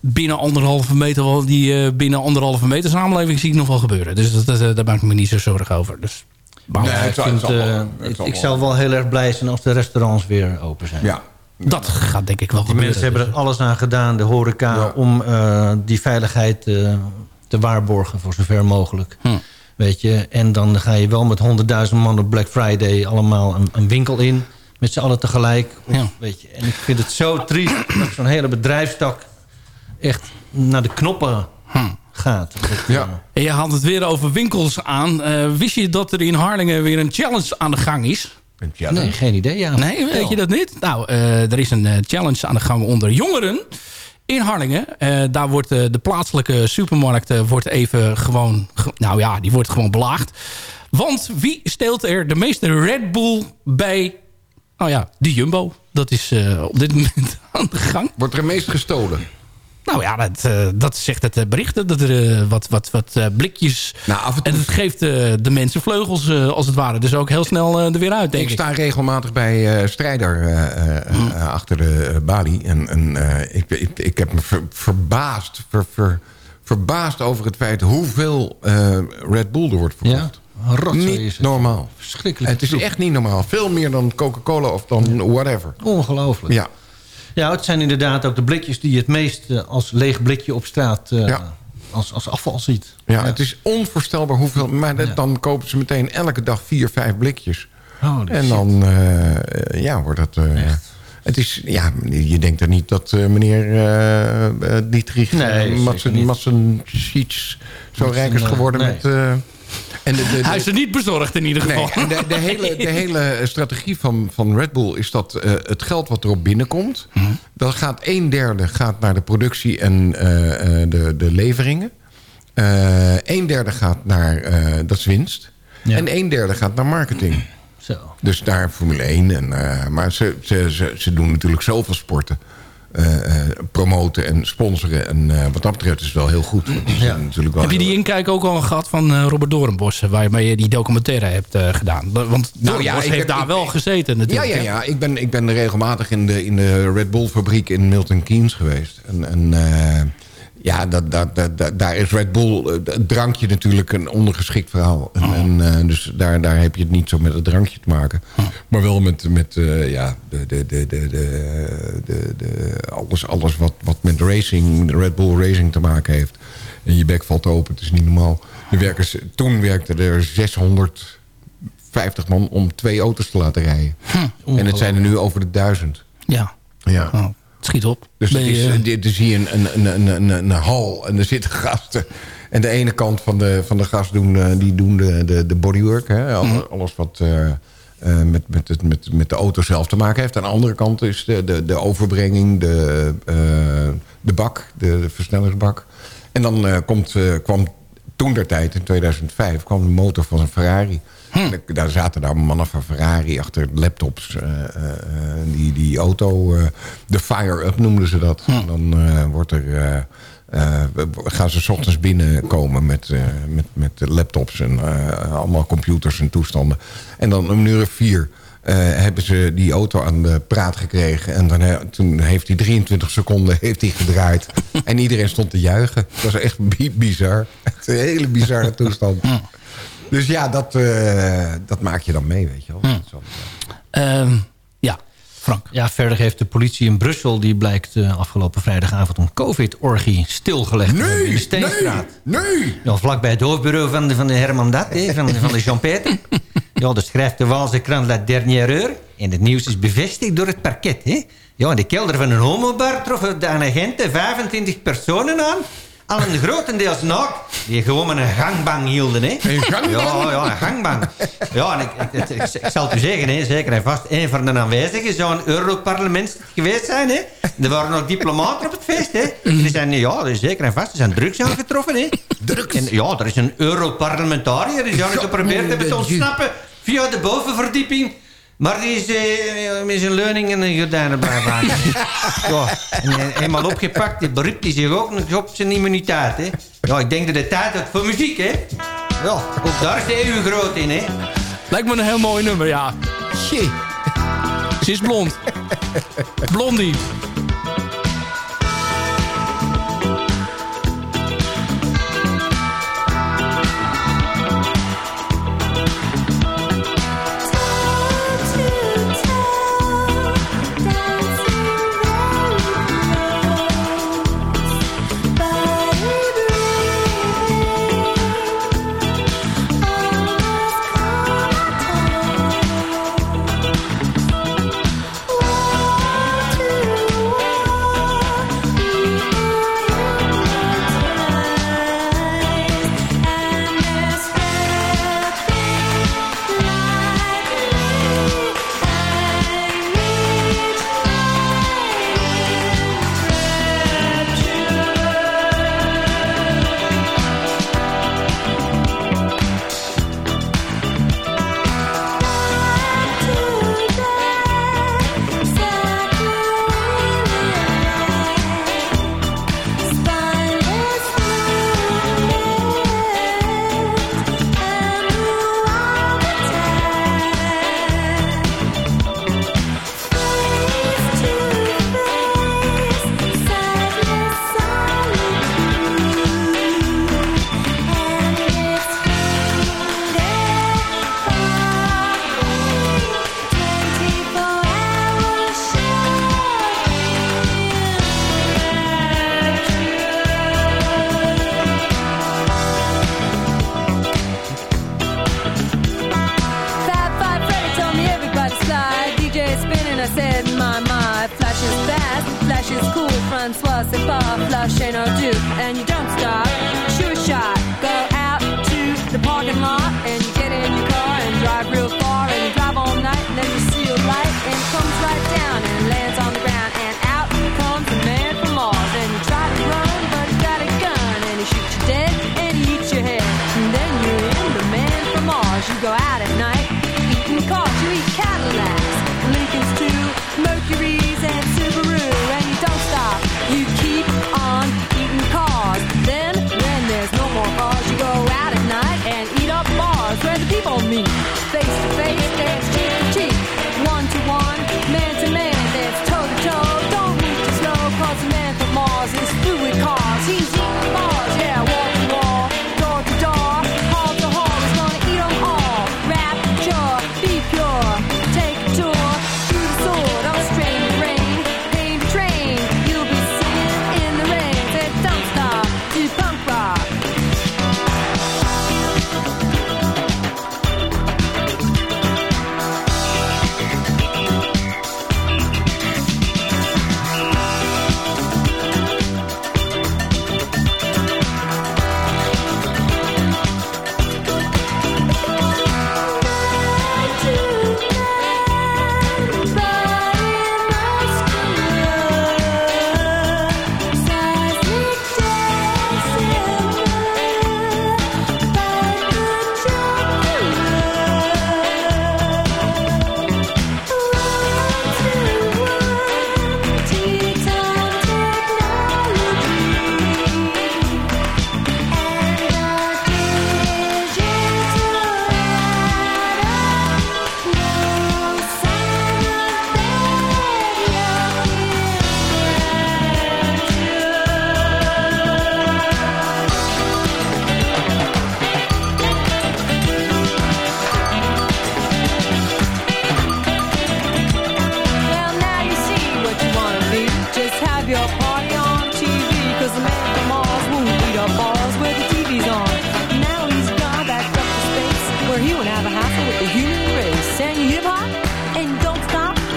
binnen anderhalve meter... wel die eh, binnen anderhalve meter samenleving zie ik nog wel gebeuren. Dus dat, dat, eh, daar maak ik me niet zo zorgen over. Dus, maar Nee, ik, vind, eh, het ik, wel. zou wel heel erg blij zijn als de restaurants weer open zijn. Ja. dat gaat denk ik wel Die gebeuren. mensen hebben er alles aan gedaan, de horeca... Ja. om eh, die veiligheid eh, te waarborgen voor zover mogelijk. Hm. Weet je, en dan ga je wel met honderdduizend man op Black Friday... allemaal een, een winkel in, met z'n allen tegelijk. Of, Ja. weet je, en ik vind het zo triest dat zo'n hele bedrijfstak... echt naar de knoppen gaat. Dat, Ja. eh, En je haalt het weer over winkels aan. Eh, wist je dat er in Harlingen weer een challenge aan de gang is? Een challenge. nee, geen idee. Ja. Nee, weet je dat niet? Nou, eh, er is een eh, challenge aan de gang onder jongeren in Harlingen. Eh, daar wordt eh, de plaatselijke supermarkt eh, wordt even gewoon... ge- nou ja, die wordt gewoon belaagd. Want wie steelt er de meeste Red Bull bij... Nou ja, de Jumbo. Dat is op dit moment [laughs] aan de gang. Wordt er meest gestolen? Nou ja, dat, eh, dat zegt het eh, bericht. Dat er eh, wat, wat, wat eh, blikjes... Nou, af en toe... En het geeft eh, de mensen vleugels, eh, als het ware. Dus ook heel snel eh, er weer uit, denk Ik ik. sta regelmatig bij eh, Strijder eh, eh, Hm. achter de balie. En, en eh, ik, ik, ik heb me ver- verbaasd, ver- ver- verbaasd over het feit hoeveel eh, Red Bull er wordt verkocht. Ja, rotzooi Niet is het. normaal. Verschrikkelijk. Het is echt niet normaal. Veel meer dan Coca-Cola of dan whatever. Ongelooflijk. Ja, Ja, het zijn inderdaad ook de blikjes die je het meest eh, als leeg blikje op straat eh, Ja. als, als afval ziet. ja, het is onvoorstelbaar hoeveel... Maar dat- dan kopen ze meteen elke dag vier, vijf blikjes. Holy En dan eh, ja, wordt dat... het is, ja, je denkt er niet dat meneer eh, Dietrich Nee, Madsen- zo rijk is geworden nee. met... en de, de, de- Hij is er niet bezorgd in ieder geval. Nee, en de, de, hele, de hele strategie van, van Red Bull is dat eh, het geld wat erop binnenkomt... Mhm. dat gaat een derde gaat naar de productie en eh, eh, de, de leveringen. Een derde gaat naar, dat is winst. Ja. En een derde gaat naar marketing. Zo. Dus daar Formule 1. En, maar ze, ze, ze, ze doen natuurlijk zoveel sporten. Eh, eh, promoten en sponsoren. En eh, wat dat betreft is het wel heel goed. Natuurlijk wel Heb je die inkijk ook al gehad van Robert Doornbos... waarmee je die documentaire hebt gedaan? Want Nou ja, ik heeft heb- daar ik- wel gezeten Ja, natuurlijk. ja, hè? ja. Ik ben, ik ben regelmatig in de, in de Red Bull fabriek in Milton Keynes geweest. En, en ja, dat, dat, daar is Red Bull, eh, het drankje natuurlijk een ondergeschikt verhaal. En, en, eh, dus daar, daar heb je het niet zo met het drankje te maken. Maar wel met, met eh, ja, de, de, de, de, de, de, de- alles, alles wat, wat met racing, Red Bull Racing te maken heeft. En je bek valt open, het is niet normaal. Werken, ze- toen werkten er 600 50 man om twee auto's te laten rijden. en het zijn er nu over de duizend. Ja. Ja. Oh, schiet op. Dus Ben het is, eh, dit hier een, een, een, een, een, hal en er zitten [laughs] gasten. En de ene kant van de, van de gast doen, eh, die doen de, de, de bodywork. Hè? Alles, Mhm. alles wat eh, eh, met, met, het, met, met de auto zelf te maken heeft. Aan de andere kant is de, de, de overbrenging, de, eh, de bak, de, de versnellingsbak. En dan eh, komt, eh, kwam toen der tijd, in 2005, kwam de motor van een Ferrari. En daar- zaten daar mannen van Ferrari achter laptops. eh, eh, eh, die, die auto, de fire-up noemden ze dat. En dan wordt er, gaan ze 's ochtends binnenkomen met, met, met laptops en allemaal computers en toestanden. En dan om een uur of vier hebben ze die auto aan de praat gekregen. En dan, he- toen heeft hij 23 seconden heeft hij gedraaid. en iedereen stond te juichen. Het was echt bi- bizar. Het is een hele bizarre toestand. Dus ja, dat, eh, dat maak je dan mee, weet je wel. Zo. Ehm, ja, Frank. Ja, verder heeft de politie in Brussel... die blijkt eh, afgelopen vrijdagavond een covid-orgie stilgelegd hebben in de Steenstraat. Nee! Ja, vlakbij het hoofdbureau van de, van de Herman Dat, hè, van, van de Jean-Peter. [laughs] Ja, dat schrijft de Waalse krant La Dernière Heure. En het nieuws is bevestigd door het parket. Hè. Ja, in de kelder van een homobar troffen de agenten 25 personen aan. Allen grotendeels naakt. Die gewoon maar een gangbang hielden. Hè. Een gangbang? Ja, ja, een gangbang. Ja, en ik, ik, ik, ik zal het u zeggen, hè, zeker en vast. Een van de aanwezigen zou een Europarlement geweest zijn. Hè. Er waren ook diplomaten op het feest. Hè. Die zijn, ja, zeker en vast. Er zijn drugs aangetroffen. Hè. En, ja, er is een Europarlementariër die zou geprobeerd hebben te ontsnappen via de bovenverdieping maar die is eh, een met zijn leuning in de gordijnen erbij. [laughs] ja. Eh, helemaal opgepakt, die beroept die zich ook nog op zijn immuniteit. Hè. Ja, ik denk dat de tijd is voor muziek, hè. Ja, ook daar is de EU groot in, hè. Lijkt me een heel mooi nummer, ja. Jee. Ze is blond. Blondie.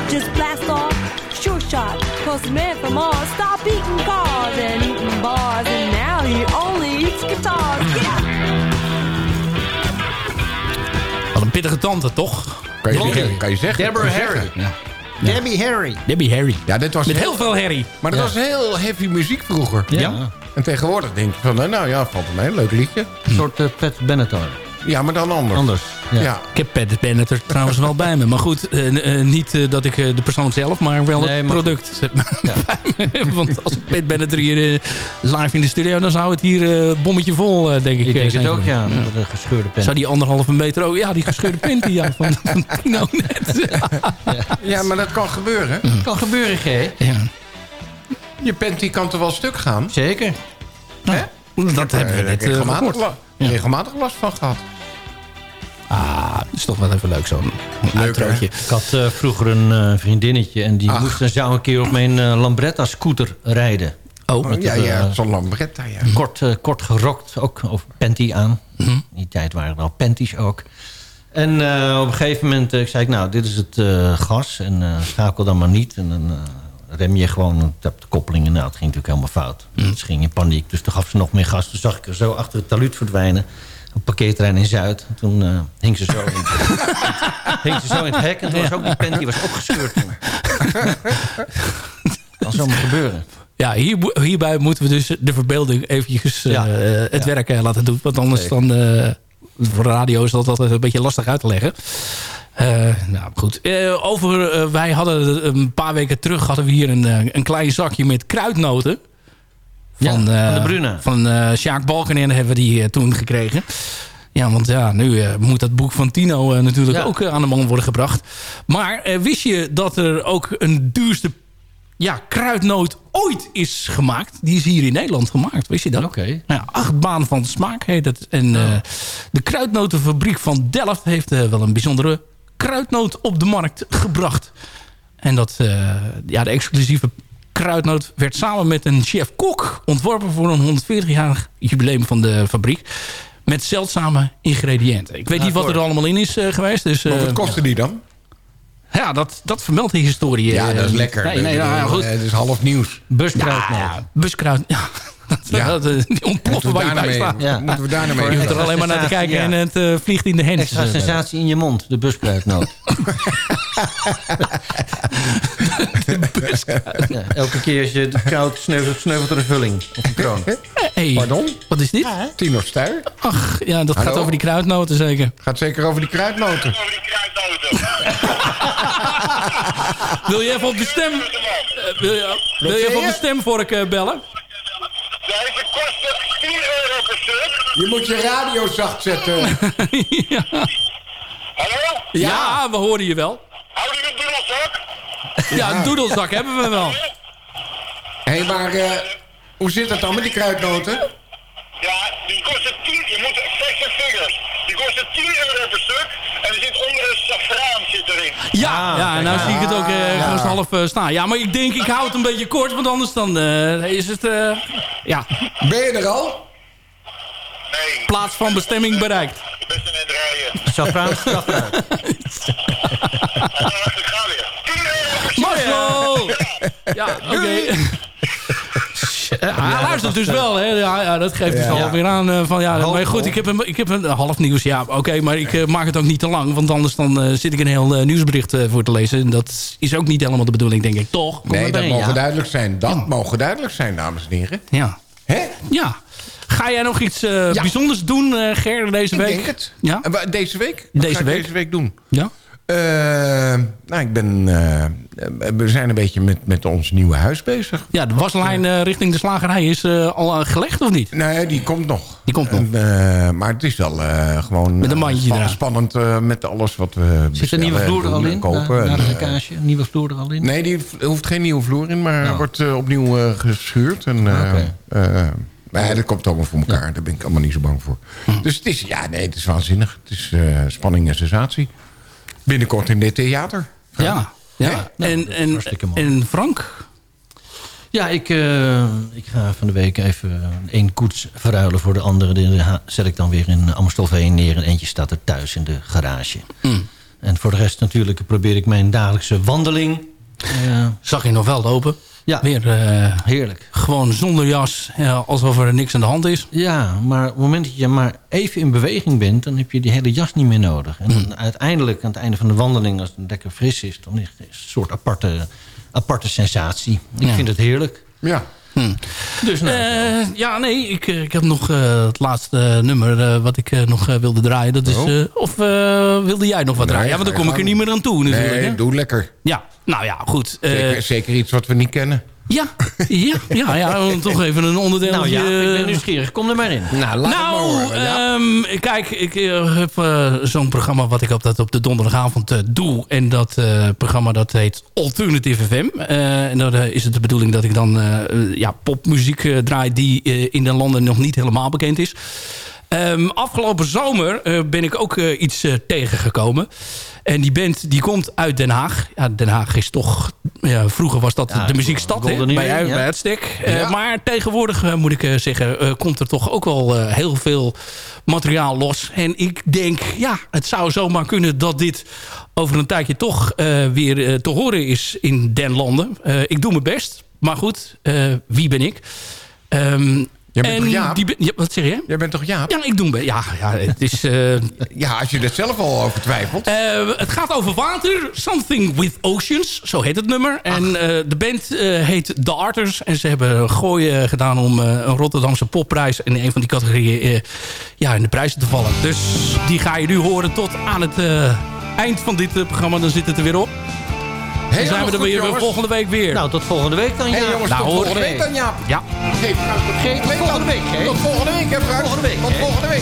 just blast off. Sure shot, cause the man from Mars stopped eating cars and eating bars, and now he only eats guitars. [laughs] Yeah. Wat een pittige tante, toch? Kan je, zeggen, kan je zeggen. Deborah Harry. Ja. Debbie Harry. Debbie Harry. Ja, dit was Met heel veel Harry. Maar dat ja. was heel heavy muziek vroeger. Ja. En tegenwoordig denk je van, nou, nou ja, valt een mee. leuk liedje. Een soort uh, Pat Benatar. Ja, maar dan anders. Anders, ja. Ja. Ik heb Pat Bennett er trouwens wel bij me. Maar goed, eh, eh, niet eh, dat ik eh, de persoon zelf, maar wel Nee, het maar- product. [laughs] me. Want als Pat Bennett er hier live in de studio... dan zou het hier eh, bommetje vol, eh, denk ik. Ik denk het ook, ja. een gescheurde pen. Zou die anderhalve meter ook... Ja, die gescheurde pinten ja, van, van Tino net. [laughs] Ja, maar dat kan gebeuren. kan gebeuren, G. Ja. Je pent die kan toch wel stuk gaan? Zeker. Hè? Dat hebben we Eh, net eh, regelmatig, gehoord. la- regelmatig last van gehad. Ah, dat is toch wel even leuk zo'n uitrootje. Ik had eh, vroeger een eh, vriendinnetje en die Ach. moest en zou een keer op mijn eh, Lambretta-scooter rijden. Oh, Met ja, het, ja, zo'n Lambretta, ja. kort, eh, kort gerokt, ook of panty aan. Mhm. In die tijd waren er al panties ook. En eh, op een gegeven moment eh, zei ik, nou, dit is het eh, gas. En eh, schakel dan maar niet. En dan eh, rem je gewoon de koppeling. Nou, het ging natuurlijk helemaal fout. Mhm. Dus ging in paniek. Dus toen gaf ze nog meer gas. Toen zag ik er zo achter het taluut verdwijnen. Op parkeerterrein in Zuid. En toen eh, hing, ze zo in, [laughs] hing ze zo in het hek. En toen was ook die panty was opgescheurd. toen. [laughs] kan zomaar gebeuren. Ja, hier, hierbij moeten we dus de verbeelding eventjes eh, het Ja. werk eh, laten doen. Want anders Zeker. dan... voor de radio is dat altijd een beetje lastig uit te leggen. Eh, nou goed. Eh, over, eh, wij hadden een paar weken terug hadden we hier een, een klein zakje met kruidnoten. Ja, Van, eh, van de Bruna. Van Sjaak Balkenende hebben we die toen gekregen. Ja, want ja, nu moet dat boek van Tino natuurlijk Ja. ook aan de man worden gebracht. Maar wist je dat er ook een duurste ja, kruidnoot ooit is gemaakt? Die is hier in Nederland gemaakt, wist je dat? Oké. Nou ja, acht baan van smaak heet het. En eh, de kruidnotenfabriek van Delft heeft wel een bijzondere kruidnoot op de markt gebracht. En dat, eh, ja, de exclusieve kruidnoot werd samen met een chef-kok ontworpen voor een 140-jarig jubileum van de fabriek. Met zeldzame ingrediënten. Ik weet niet wat er allemaal in is eh, geweest. Dus, Maar eh, wat kostte die dan? ja, dat, dat vermeldt de historie. Ja, eh, dat is lekker. Nee, nee, nou goed. Het is half nieuws. Buskruidnoot. Ja, buskruid. Ja, [laughs] Ja. dat, eh, die ontploffen waar je bij staat. Ja. Moeten we daar nou Je mee? hoeft er alleen maar naar te kijken Ja. en het eh, vliegt in de hens. Extra sensatie in je mond, de buskruidnoot. [laughs] ja, elke keer als je de koud sneuvelt, sneuvelt er een vulling of een kroon. Hey, Pardon? wat is dit? Tino Stuy? Ach, ja, dat gaat over die kruidnoten zeker. Gaat zeker over die kruidnoten. [laughs] Wil je even op de stem... wil je, wil je even op de stemvork eh, bellen? Deze kost 10 euro per stuk. Je moet je radio zacht zetten. [laughs] ja. Hallo? ja, we horen je wel. Hou die een doedelzak? Ja, een doedelzak hebben we wel. Hé, hey, maar eh, hoe zit het dan met die kruidnoten? Ja, die kosten 10, je moet exacte figures. Die kosten 10 euro per stuk. En er zit onder een safraan zit erin. Ja, ja nou zie ik het ook eh, ergens half eh, staan. Ja, maar ik denk ik hou het een beetje kort, want anders dan eh, is het... eh, ja, Ben je er al? Nee, plaats van bestemming bereikt. best een eind rijden. Safraan, safraan. Ja, ik ga weer. 10 euro per stuk. Marcel! Ja, oké. Eh, hij luistert dus wel, hè? Ja, ja, dat geeft dus Ja. alweer aan eh, van ja. Maar goed, ik heb een, ik heb een half nieuws. Ja, oké, maar ik eh, maak het ook niet te lang, want anders dan eh, zit ik een heel eh, nieuwsbericht eh, voor te lezen. En dat is ook niet helemaal de bedoeling, denk ik, toch? Nee, dat mogen ja. duidelijk zijn. Dat mogen duidelijk zijn, dames en heren. Ja. Hè? Ja. Ga jij nog iets eh, Ja. bijzonders doen, eh Ger, deze Ik week? denk het. Ja? Deze week? Wat Deze ga ik week? deze week doen? Ja? Eh, nou, ik ben... eh, we zijn een beetje met, met ons nieuwe huis bezig. Ja, de waslijn eh, richting de slagerij is eh, al gelegd, of niet? Nee, die komt nog. Die komt nog. En, eh, maar het is wel eh, gewoon... Met een mandje spa- eraan. Spannend eh, met alles wat we Zit er nieuwe vloer er al in? Kopen. Na, na de lekkage? Nieuwe vloer er al in? Nee, die hoeft geen nieuwe vloer in, maar Nou. wordt eh, opnieuw eh, geschuurd. En, eh, Nee, dat komt allemaal voor elkaar. Daar ben ik allemaal niet zo bang voor. Dus het is, ja, nee, het is waanzinnig. Het is eh, spanning en sensatie. Binnenkort in dit theater. Ja. ja. En, en, hartstikke mooi. en Frank? Ja, ik, eh, ik ga van de week even één koets verruilen voor de andere. Die zet ik dan weer in Amstelveen neer. En eentje staat er thuis in de garage. Mm. En voor de rest natuurlijk probeer ik mijn dagelijkse wandeling. eh, Zag je nog wel lopen? Ja. Weer eh, heerlijk. gewoon zonder jas, ja, alsof er niks aan de hand is. Ja, maar op het moment dat je maar even in beweging bent... dan heb je die hele jas niet meer nodig. En dan uiteindelijk, aan het einde van de wandeling... als het lekker fris is, dan is het een soort aparte, aparte sensatie. Ik Ja. vind het heerlijk. Ja. Dus nou, Eh, ja, nee, ik, eh, ik heb nog eh, het laatste nummer eh, wat ik eh, nog wilde draaien. Dat is, Oh. eh, of eh, wilde jij nog wat Nee, draaien? Ja, want dan kom ik er niet meer aan toe natuurlijk. Nee, hè? doe lekker. Ja, nou ja, goed. Eh, Zeker, zeker iets wat we niet kennen. Ja, ja, ja, ja, toch even een onderdeel. nou ja, ik ben nieuwsgierig. Kom er maar in. Nou, laat het maar Nou. Ja. ehm, kijk, ik eh, heb eh, zo'n programma wat ik altijd op de donderdagavond eh, doe. En dat eh, programma dat heet Alternative FM. Eh, en dan is het de bedoeling dat ik dan ja, popmuziek eh, draai die eh, in de landen nog niet helemaal bekend is. Ehm, afgelopen zomer eh, ben ik ook eh, iets eh, tegengekomen. En die band die komt uit Den Haag. Ja, Den Haag is toch... Ja, vroeger was dat Ja, de muziekstad bij, ja. bij uitstek. Maar tegenwoordig moet ik zeggen... komt er toch ook wel heel veel materiaal los. En ik denk, ja, het zou zomaar kunnen dat dit over een tijdje toch weer te horen is in den landen. Ik doe mijn best. Maar goed, wie ben ik? Ehm, Jij bent en toch Jaap? die ben- ja, wat zeg je? Jij bent toch Jaap? Ja, ik doe me. Ja, ja, het is. eh, [laughs] Ja, als je er zelf al over twijfelt. eh, het gaat over water. Something with Oceans. Zo heet het nummer. En eh, de band heet The Arters. En ze hebben een gooi eh, gedaan om een Rotterdamse popprijs... in een van die categorieën ja, in de prijzen te vallen. Dus die ga je nu horen tot aan het eind van dit programma. Dan zit het er weer op. Dan zijn we er weer jongens. volgende week weer. Nou, tot volgende week dan, ja. Hé jongens, Nou, tot hoor. volgende week dan, Jaap. Ja. Geef tot Geen- tot volgende week, hè? Tot volgende week, hè, Frank? Volgende week, Tot volgende week.